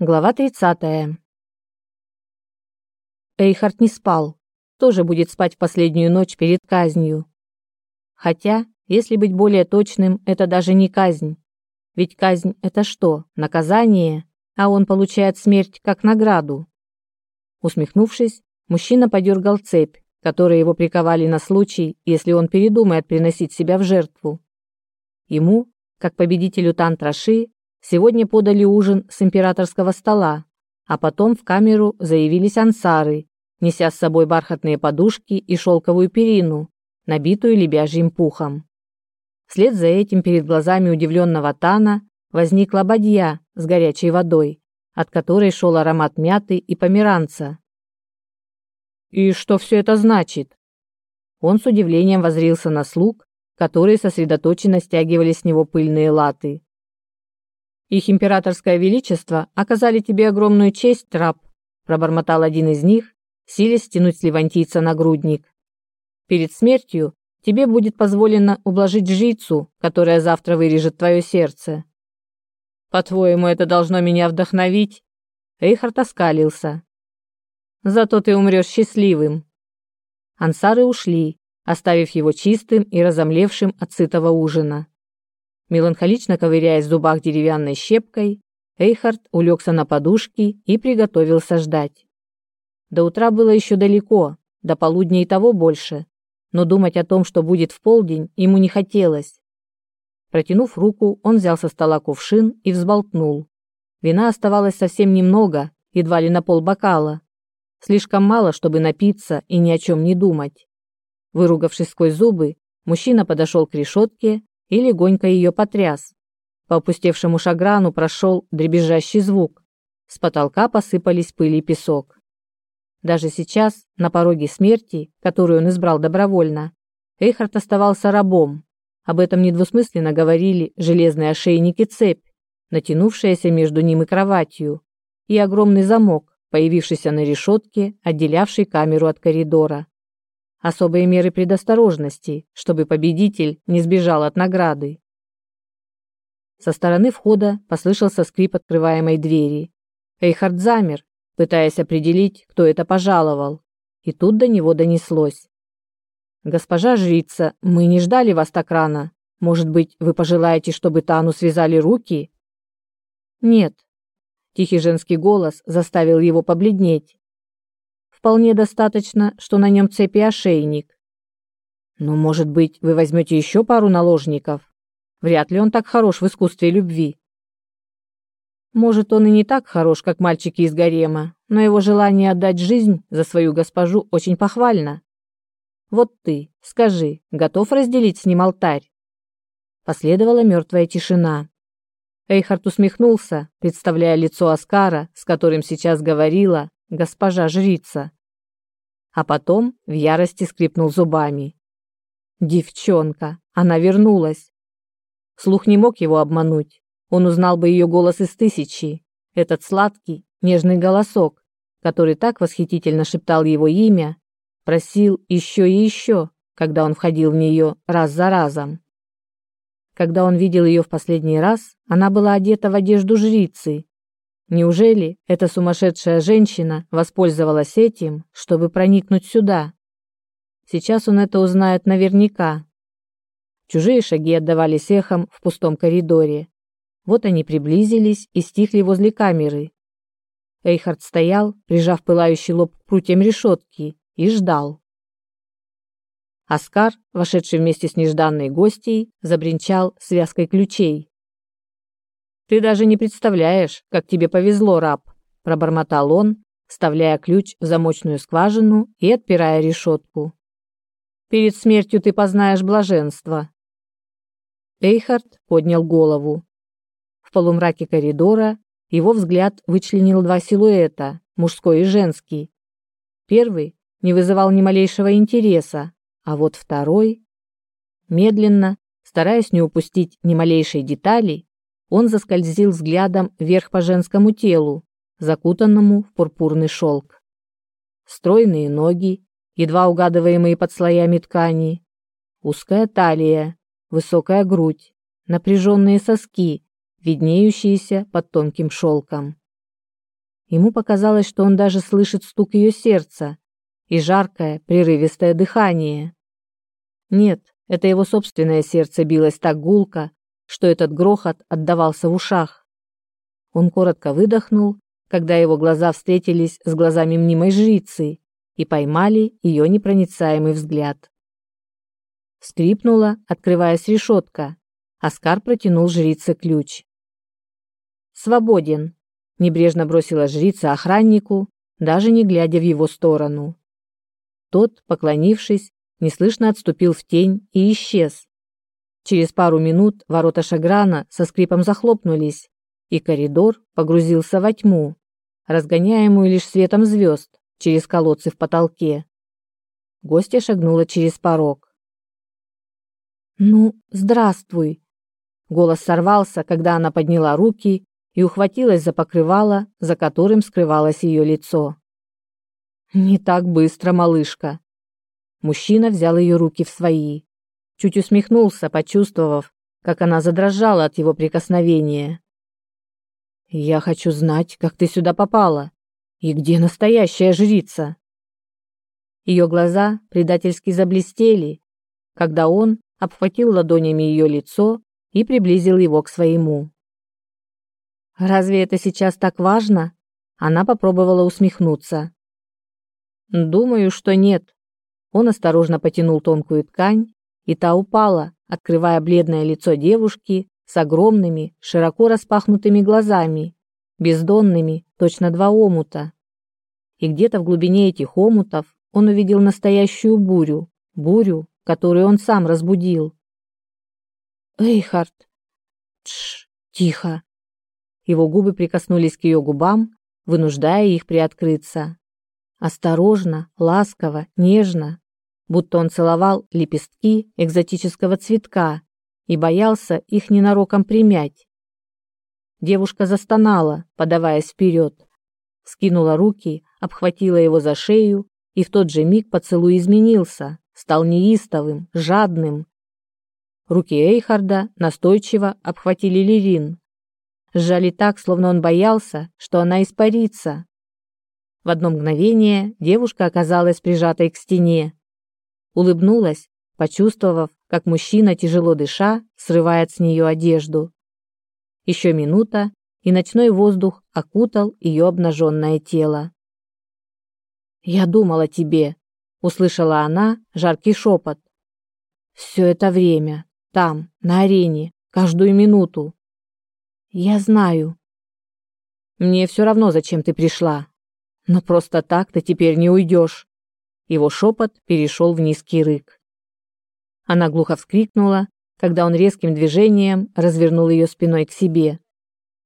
Глава 30. Эйхард не спал. Тоже будет спать в последнюю ночь перед казнью. Хотя, если быть более точным, это даже не казнь. Ведь казнь это что? Наказание, а он получает смерть как награду. Усмехнувшись, мужчина подергал цепь, которой его приковали на случай, если он передумает приносить себя в жертву. Ему, как победителю Тантраши, Сегодня подали ужин с императорского стола, а потом в камеру заявились ансары, неся с собой бархатные подушки и шелковую перину, набитую лебяжьим пухом. Вслед за этим перед глазами удивленного Тана возникла бадья с горячей водой, от которой шел аромат мяты и померанца. «И что все это значит?» Он с удивлением возрился на слуг, которые сосредоточенно стягивали с него пыльные латы. Их императорское величество оказали тебе огромную честь, раб, пробормотал один из них, силясь стянуть с левантийца нагрудник. Перед смертью тебе будет позволено ублажить жрицу, которая завтра вырежет твое сердце. По-твоему, это должно меня вдохновить? Эйхард оскалился. Зато ты умрешь счастливым. Ансары ушли, оставив его чистым и разомлевшим от сытого ужина. Меланхолично ковыряясь в зубах деревянной щепкой, Эйхард улегся на подушки и приготовился ждать. До утра было еще далеко, до полудня и того больше, но думать о том, что будет в полдень, ему не хотелось. Протянув руку, он взял со стола кувшин и взболтнул. Вина оставалось совсем немного, едва ли на полбокала. Слишком мало, чтобы напиться и ни о чем не думать. Выругавшись сквозь зубы, мужчина подошел к решетке и легонько ее потряс. По опустевшему шаграну прошел дребезжащий звук. С потолка посыпались пыль и песок. Даже сейчас, на пороге смерти, которую он избрал добровольно, Эйхард оставался рабом. Об этом недвусмысленно говорили железные ошейник и цепь, натянувшаяся между ним и кроватью, и огромный замок, появившийся на решетке, отделявший камеру от коридора особые меры предосторожности, чтобы победитель не сбежал от награды. Со стороны входа послышался скрип открываемой двери. Эйхард замер, пытаясь определить, кто это пожаловал, и тут до него донеслось. «Госпожа жрица, мы не ждали вас так рано. Может быть, вы пожелаете, чтобы Тану связали руки?» «Нет». Тихий женский голос заставил его побледнеть вполне достаточно, что на нем цепи ошейник. Но, может быть, вы возьмете еще пару наложников? Вряд ли он так хорош в искусстве любви. Может, он и не так хорош, как мальчики из гарема, но его желание отдать жизнь за свою госпожу очень похвально. Вот ты, скажи, готов разделить с ним алтарь? Последовала мертвая тишина. Эйхард усмехнулся, представляя лицо Аскара, с которым сейчас говорила госпожа жрица а потом в ярости скрипнул зубами. Девчонка, она вернулась. Слух не мог его обмануть. Он узнал бы ее голос из тысячи. Этот сладкий, нежный голосок, который так восхитительно шептал его имя, просил еще и еще, когда он входил в нее раз за разом. Когда он видел ее в последний раз, она была одета в одежду жрицы, Неужели эта сумасшедшая женщина воспользовалась этим, чтобы проникнуть сюда? Сейчас он это узнает наверняка. Чужие шаги отдавались эхом в пустом коридоре. Вот они приблизились и стихли возле камеры. Эйхард стоял, прижав пылающий лоб к прутьям решетки, и ждал. Оскар, вошедший вместе с нежданной гостьей, забринчал связкой ключей. Ты даже не представляешь, как тебе повезло, раб, пробормотал он, вставляя ключ в замочную скважину и отпирая решетку. Перед смертью ты познаешь блаженство. Эйхард поднял голову. В полумраке коридора его взгляд вычленил два силуэта, мужской и женский. Первый не вызывал ни малейшего интереса, а вот второй медленно, стараясь не упустить ни малейшей детали, он заскользил взглядом вверх по женскому телу, закутанному в пурпурный шелк. Стройные ноги, едва угадываемые под слоями ткани, узкая талия, высокая грудь, напряженные соски, виднеющиеся под тонким шелком. ему показалось, что он даже слышит стук ее сердца и жаркое, прерывистое дыхание. Нет, это его собственное сердце билось так гулко, что этот грохот отдавался в ушах. Он коротко выдохнул, когда его глаза встретились с глазами мнимой жрицы и поймали ее непроницаемый взгляд. Скрипнула, открываясь решетка. Оскар протянул жрице ключ. «Свободен», — небрежно бросила жрица охраннику, даже не глядя в его сторону. Тот, поклонившись, неслышно отступил в тень и исчез. Через пару минут ворота Шаграна со скрипом захлопнулись, и коридор погрузился во тьму, разгоняемую лишь светом звезд через колодцы в потолке. Гостья шагнула через порог. «Ну, здравствуй!» Голос сорвался, когда она подняла руки и ухватилась за покрывало, за которым скрывалось ее лицо. «Не так быстро, малышка!» Мужчина взял ее руки в свои. Чуть усмехнулся, почувствовав, как она задрожала от его прикосновения. «Я хочу знать, как ты сюда попала, и где настоящая жрица?» Ее глаза предательски заблестели, когда он обхватил ладонями ее лицо и приблизил его к своему. «Разве это сейчас так важно?» Она попробовала усмехнуться. «Думаю, что нет». Он осторожно потянул тонкую ткань, и та упала, открывая бледное лицо девушки с огромными, широко распахнутыми глазами, бездонными, точно два омута. И где-то в глубине этих омутов он увидел настоящую бурю, бурю, которую он сам разбудил. «Эйхард!» «Тш, тихо!» Его губы прикоснулись к ее губам, вынуждая их приоткрыться. Осторожно, ласково, нежно, будто он целовал лепестки экзотического цветка и боялся их ненароком примять. Девушка застонала, подаваясь вперед, скинула руки, обхватила его за шею, и в тот же миг поцелуй изменился, стал неистовым, жадным. Руки Эйхарда настойчиво обхватили Лирин, сжали так, словно он боялся, что она испарится. В одно мгновение девушка оказалась прижатой к стене. Улыбнулась, почувствовав, как мужчина, тяжело дыша, срывает с нее одежду. Еще минута, и ночной воздух окутал ее обнаженное тело. «Я думала тебе», — услышала она жаркий шепот. «Все это время, там, на арене, каждую минуту. Я знаю. Мне все равно, зачем ты пришла. Но просто так ты теперь не уйдешь. Его шепот перешел в низкий рык. Она глухо вскрикнула, когда он резким движением развернул ее спиной к себе.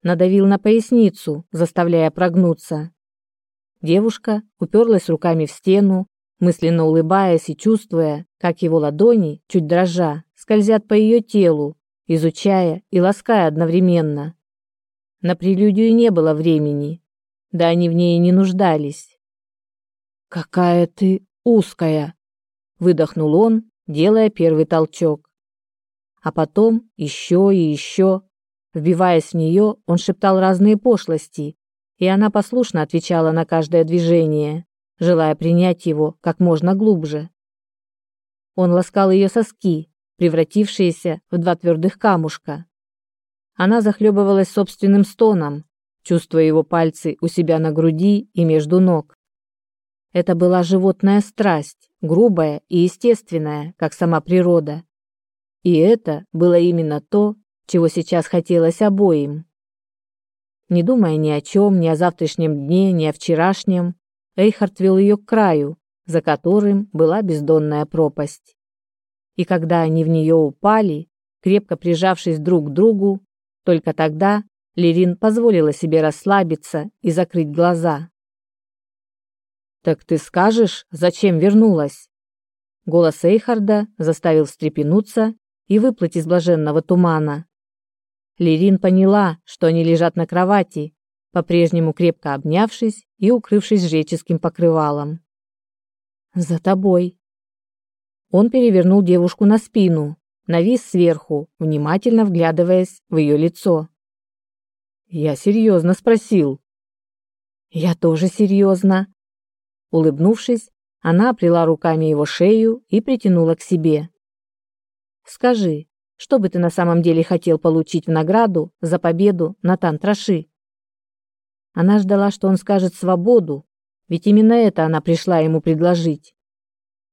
Надавил на поясницу, заставляя прогнуться. Девушка уперлась руками в стену, мысленно улыбаясь и чувствуя, как его ладони, чуть дрожа, скользят по ее телу, изучая и лаская одновременно. На прелюдию не было времени, да они в ней не нуждались. «Какая ты узкая!» — выдохнул он, делая первый толчок. А потом еще и еще. Вбиваясь в нее, он шептал разные пошлости, и она послушно отвечала на каждое движение, желая принять его как можно глубже. Он ласкал ее соски, превратившиеся в два твердых камушка, она захлебывалась собственным стоном, чувствуя его пальцы у себя на груди и между ног. Это была животная страсть, грубая и естественная, как сама природа. И это было именно то, чего сейчас хотелось обоим. Не думая ни о чем, ни о завтрашнем дне, ни о вчерашнем, Эйхард вел ее к краю, за которым была бездонная пропасть. И когда они в нее упали, крепко прижавшись друг к другу, только тогда Лерин позволила себе расслабиться и закрыть глаза. «Так ты скажешь, зачем вернулась?» Голос Эйхарда заставил встрепенуться и выплыть из блаженного тумана. Лерин поняла, что они лежат на кровати, по-прежнему крепко обнявшись и укрывшись жреческим покрывалом. «За тобой». Он перевернул девушку на спину, навис сверху, внимательно вглядываясь в ее лицо. «Я серьезно спросил». Я тоже серьезно. Улыбнувшись, она оплела руками его шею и притянула к себе. Скажи, что бы ты на самом деле хотел получить в награду за победу на Тантраши? Она ждала, что он скажет свободу, ведь именно это она пришла ему предложить.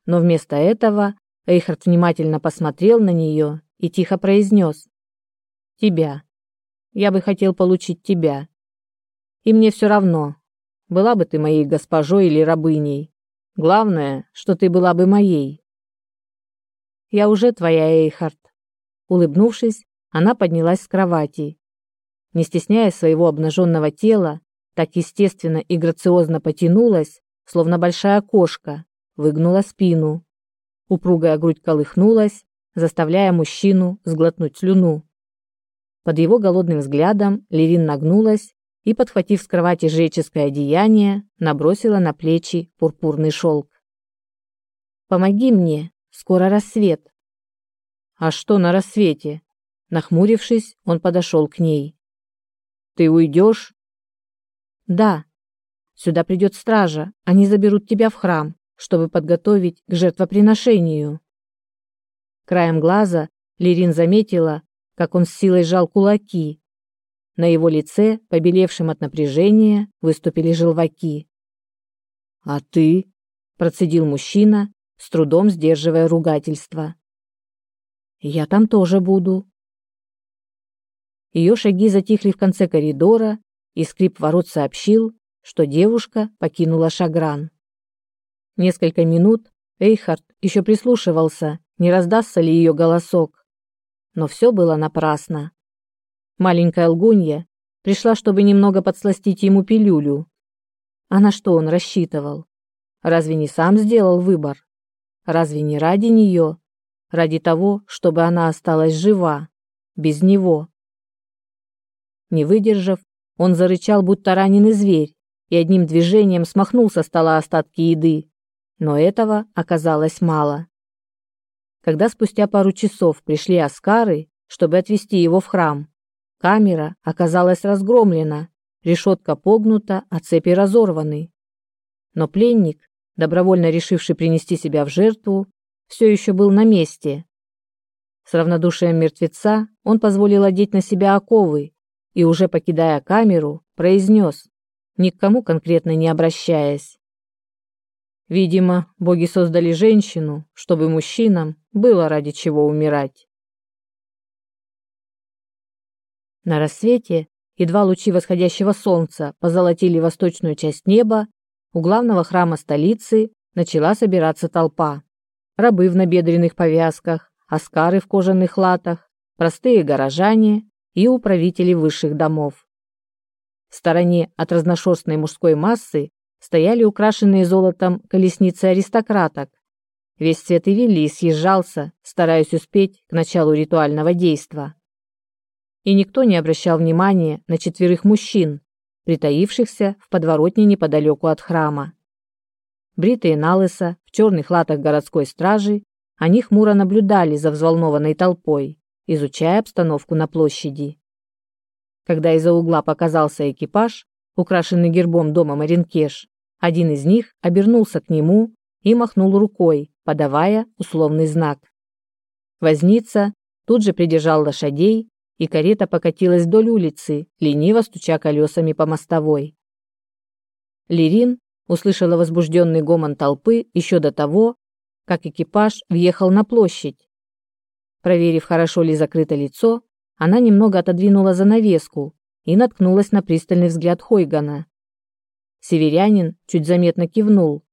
Но вместо этого Эйхард внимательно посмотрел на нее и тихо произнес. «Тебя. Я бы хотел получить тебя. И мне все равно, была бы ты моей госпожой или рабыней. Главное, что ты была бы моей». «Я уже твоя, Эйхард». Улыбнувшись, она поднялась с кровати. Не стесняя своего обнаженного тела, так естественно и грациозно потянулась, словно большая кошка, выгнула спину. Упругая грудь колыхнулась, заставляя мужчину сглотнуть слюну. Под его голодным взглядом Лерин нагнулась и, подхватив с кровати жреческое одеяние, набросила на плечи пурпурный шелк. «Помоги мне, скоро рассвет». «А что на рассвете?» Нахмурившись, он подошел к ней. «Ты уйдешь?» Да. Сюда придет стража, они заберут тебя в храм, чтобы подготовить к жертвоприношению. Краем глаза Лирин заметила, как он с силой сжал кулаки. На его лице, побелевшем от напряжения, выступили желваки. «А ты?» – процедил мужчина, с трудом сдерживая ругательство. «Я там тоже буду». Ее шаги затихли в конце коридора, и скрип ворот сообщил, что девушка покинула Шагран. Несколько минут Эйхард еще прислушивался, не раздастся ли ее голосок. Но все было напрасно. Маленькая лгунья пришла, чтобы немного подсластить ему пилюлю. А на что он рассчитывал? Разве не сам сделал выбор? Разве не ради нее? Ради того, чтобы она осталась жива, без него? Не выдержав, он зарычал, будто раненый зверь, и одним движением смахнул со стола остатки еды. Но этого оказалось мало. Когда спустя пару часов пришли аскары, чтобы отвезти его в храм, камера оказалась разгромлена, решетка погнута, а цепи разорваны. Но пленник, добровольно решивший принести себя в жертву, все еще был на месте. С равнодушием мертвеца он позволил одеть на себя оковы и уже покидая камеру, произнес, ни к кому конкретно не обращаясь. Видимо, боги создали женщину, чтобы мужчинам было ради чего умирать. На рассвете, едва лучи восходящего солнца позолотили восточную часть неба, у главного храма столицы начала собираться толпа. Рабы в набедренных повязках, аскары в кожаных латах, простые горожане и управители высших домов. В стороне от разношерстной мужской массы стояли украшенные золотом колесницы аристократок. Весь цвет Ивелли съезжался, стараясь успеть к началу ритуального действа. И никто не обращал внимания на четверых мужчин, притаившихся в подворотне неподалеку от храма. Бритые налыса в черных латах городской стражи, они хмуро наблюдали за взволнованной толпой изучая обстановку на площади. Когда из-за угла показался экипаж, украшенный гербом дома Маринкеш, один из них обернулся к нему и махнул рукой, подавая условный знак. Возница тут же придержал лошадей, и карета покатилась вдоль улицы, лениво стуча колесами по мостовой. Лирин услышала возбужденный гомон толпы еще до того, как экипаж въехал на площадь, Проверив, хорошо ли закрыто лицо, она немного отодвинула занавеску и наткнулась на пристальный взгляд Хойгана. Северянин чуть заметно кивнул.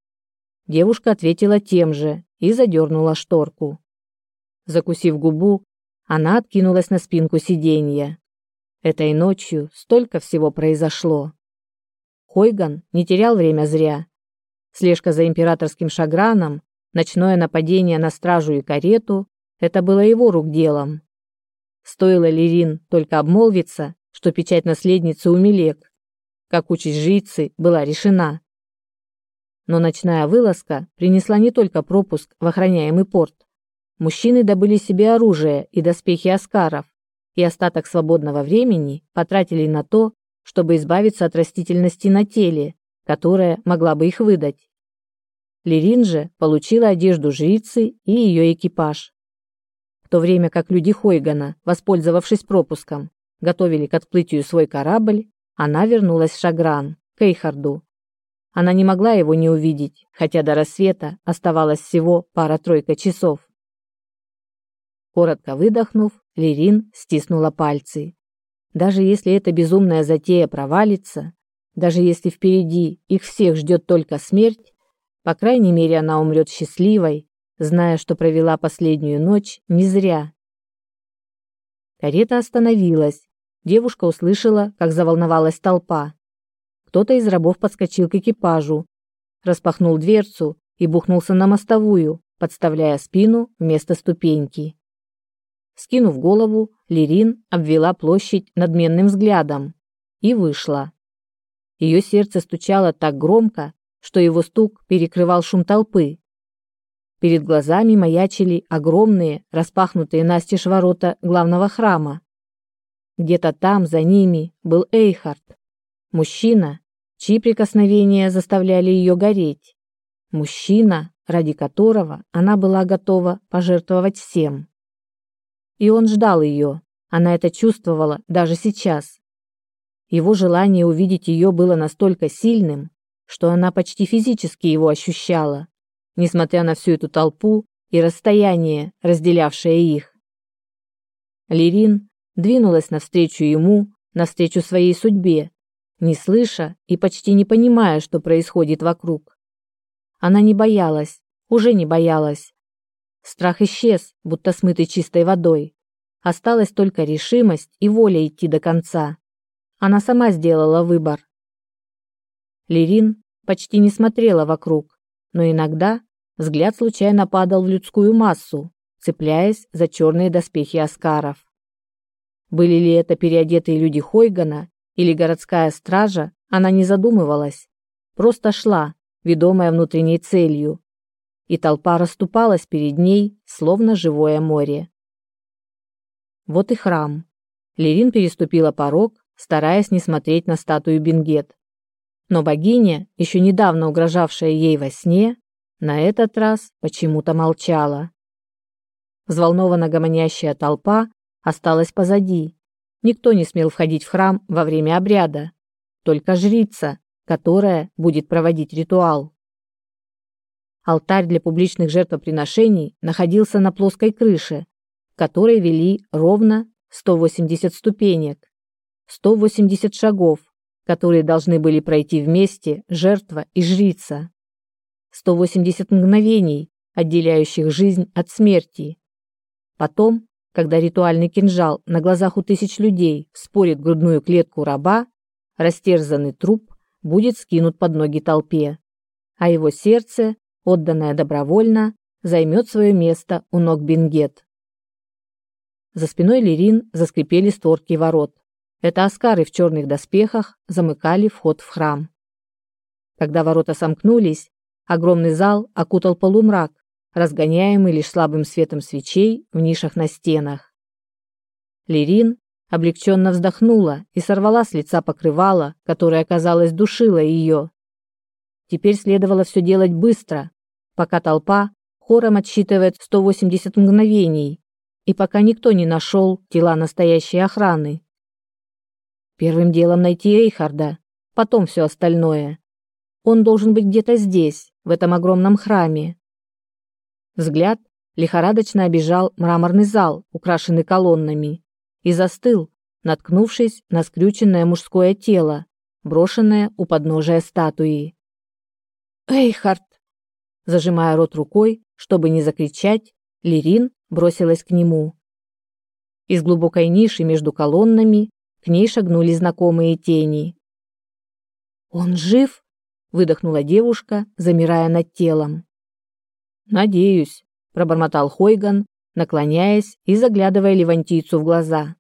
Девушка ответила тем же и задернула шторку. Закусив губу, она откинулась на спинку сиденья. Этой ночью столько всего произошло. Хойган не терял время зря. Слежка за императорским шаграном, ночное нападение на стражу и карету это было его рук делом. Стоило Лирин только обмолвиться, что печать наследницы умелек, как участь жрицы была решена. Но ночная вылазка принесла не только пропуск в охраняемый порт. Мужчины добыли себе оружие и доспехи аскаров, и остаток свободного времени потратили на то, чтобы избавиться от растительности на теле, которая могла бы их выдать. Лерин же получила одежду жрицы и ее экипаж. В то время как люди Хойгана, воспользовавшись пропуском, готовили к отплытию свой корабль, она вернулась в Шагран, к Эйхарду. Она не могла его не увидеть, хотя до рассвета оставалось всего пара-тройка часов. Коротко выдохнув, Лерин стиснула пальцы. Даже если эта безумная затея провалится, даже если впереди их всех ждет только смерть, по крайней мере, она умрет счастливой, зная, что провела последнюю ночь не зря. Карета остановилась. Девушка услышала, как заволновалась толпа. Кто-то из рабов подскочил к экипажу, распахнул дверцу и бухнулся на мостовую, подставляя спину вместо ступеньки. Скинув голову, Лерин обвела площадь надменным взглядом и вышла. Ее сердце стучало так громко, что его стук перекрывал шум толпы. Перед глазами маячили огромные, распахнутые настежь ворота главного храма. Где-то там, за ними, был Эйхард, мужчина, чьи прикосновения заставляли ее гореть, мужчина, ради которого она была готова пожертвовать всем. И он ждал ее, она это чувствовала даже сейчас. Его желание увидеть ее было настолько сильным, что она почти физически его ощущала, несмотря на всю эту толпу и расстояние, разделявшее их. Лирин двинулась навстречу ему, навстречу своей судьбе, не слыша и почти не понимая, что происходит вокруг. Она не боялась, уже не боялась. Страх исчез, будто смытый чистой водой. Осталась только решимость и воля идти до конца. Она сама сделала выбор. Лирин почти не смотрела вокруг, но иногда взгляд случайно падал в людскую массу, цепляясь за черные доспехи аскаров. Были ли это переодетые люди Хойгана или городская стража, она не задумывалась, просто шла, ведомая внутренней целью, и толпа расступалась перед ней, словно живое море. Вот и храм. Лерин переступила порог, стараясь не смотреть на статую Бенгет, но богиня, еще недавно угрожавшая ей во сне, на этот раз почему-то молчала. Взволнованно гомонящая толпа осталась позади. Никто не смел входить в храм во время обряда, только жрица, которая будет проводить ритуал. Алтарь для публичных жертвоприношений находился на плоской крыше, которой вели ровно 180 ступенек, 180 шагов, которые должны были пройти вместе жертва и жрица. 180 мгновений, отделяющих жизнь от смерти. Потом, когда ритуальный кинжал на глазах у тысяч людей спорит грудную клетку раба, растерзанный труп будет скинут под ноги толпе, а его сердце, отданное добровольно, займет свое место у ног Бенгет. За спиной Лерин заскрипели створки ворот. Это аскары в черных доспехах замыкали вход в храм. Когда ворота сомкнулись, огромный зал окутал полумрак, разгоняемый лишь слабым светом свечей в нишах на стенах. Лирин облегченно вздохнула и сорвала с лица покрывало, которое, казалось, душило ее. Теперь следовало все делать быстро, пока толпа хором отсчитывает 180 мгновений и пока никто не нашел тела настоящей охраны. Первым делом найти Эйхарда, потом все остальное. Он должен быть где-то здесь, в этом огромном храме. Взгляд лихорадочно обежал мраморный зал, украшенный колоннами, и застыл, наткнувшись на скрюченное мужское тело, брошенное у подножия статуи. «Эйхард!» Зажимая рот рукой, чтобы не закричать, Лирин бросилась к нему. Из глубокой ниши между колоннами к ней шагнули знакомые тени. «Он жив?» – выдохнула девушка, замирая над телом. «Надеюсь», – пробормотал Хойган, наклоняясь и заглядывая Левантийцу в глаза.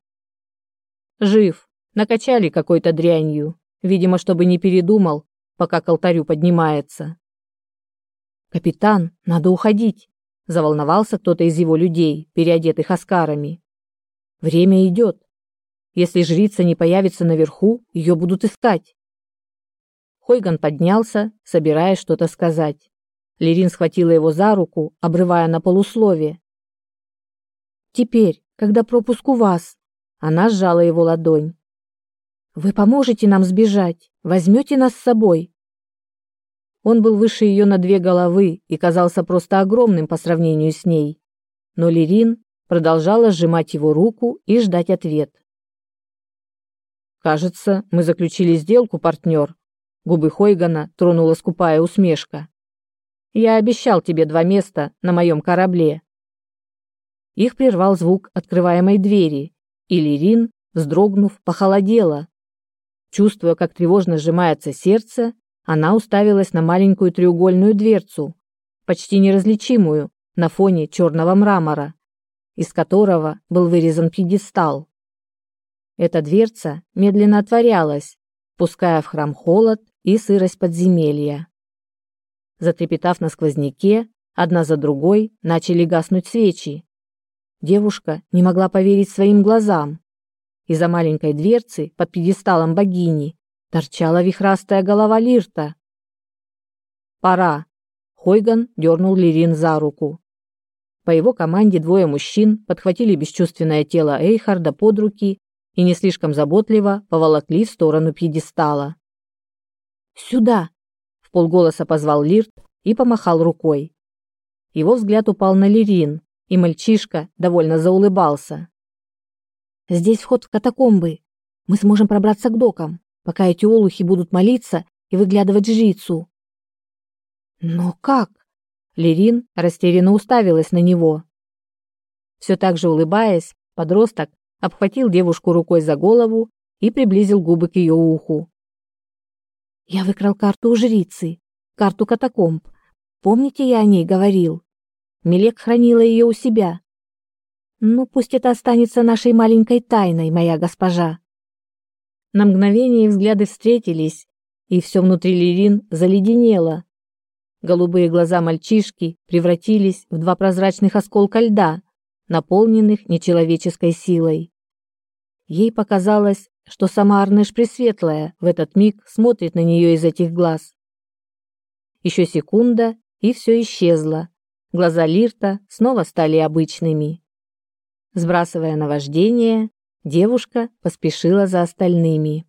«Жив. Накачали какой-то дрянью. Видимо, чтобы не передумал, пока к алтарю поднимается». «Капитан, надо уходить», – заволновался кто-то из его людей, переодетых оскарами. «Время идет. Если жрица не появится наверху, ее будут искать. Хойган поднялся, собираясь что-то сказать. Лерин схватила его за руку, обрывая на полуслове. Теперь, когда пропуск у вас, она сжала его ладонь. Вы поможете нам сбежать, возьмете нас с собой. Он был выше ее на две головы и казался просто огромным по сравнению с ней. Но Лерин продолжала сжимать его руку и ждать ответ. Кажется, мы заключили сделку, партнер. Губы Хойгана тронула скупая усмешка. Я обещал тебе два места на моем корабле. Их прервал звук открываемой двери, и Лерин, вздрогнув, похолодела. Чувствуя, как тревожно сжимается сердце, она уставилась на маленькую треугольную дверцу, почти неразличимую на фоне черного мрамора, из которого был вырезан пьедестал. Эта дверца медленно отворялась, пуская в храм холод и сырость подземелья. Затрепетав на сквозняке, одна за другой начали гаснуть свечи. Девушка не могла поверить своим глазам. Из-за маленькой дверцы под пьедесталом богини торчала вихрастая голова Лирта. «Пора!» — Хойган дернул Лирин за руку. По его команде двое мужчин подхватили бесчувственное тело Эйхарда под руки и не слишком заботливо поволокли в сторону пьедестала. «Сюда!» — в полголоса позвал Лирт и помахал рукой. Его взгляд упал на Лирин, и мальчишка довольно заулыбался. «Здесь вход в катакомбы. Мы сможем пробраться к докам, пока эти олухи будут молиться и выглядывать жрицу». «Но как?» Лирин растерянно уставилась на него. Все так же улыбаясь, подросток обхватил девушку рукой за голову и приблизил губы к ее уху. «Я выкрал карту у жрицы, карту катакомб. Помните, я о ней говорил? Мелек хранила ее у себя. Ну, пусть это останется нашей маленькой тайной, моя госпожа». На мгновение взгляды встретились, и все внутри Лирин заледенело. Голубые глаза мальчишки превратились в два прозрачных осколка льда, наполненных нечеловеческой силой. Ей показалось, что сама Арнеш Пресветлая в этот миг смотрит на нее из этих глаз. Еще секунда, и все исчезло. Глаза Лирта снова стали обычными. Сбрасывая наваждение, девушка поспешила за остальными.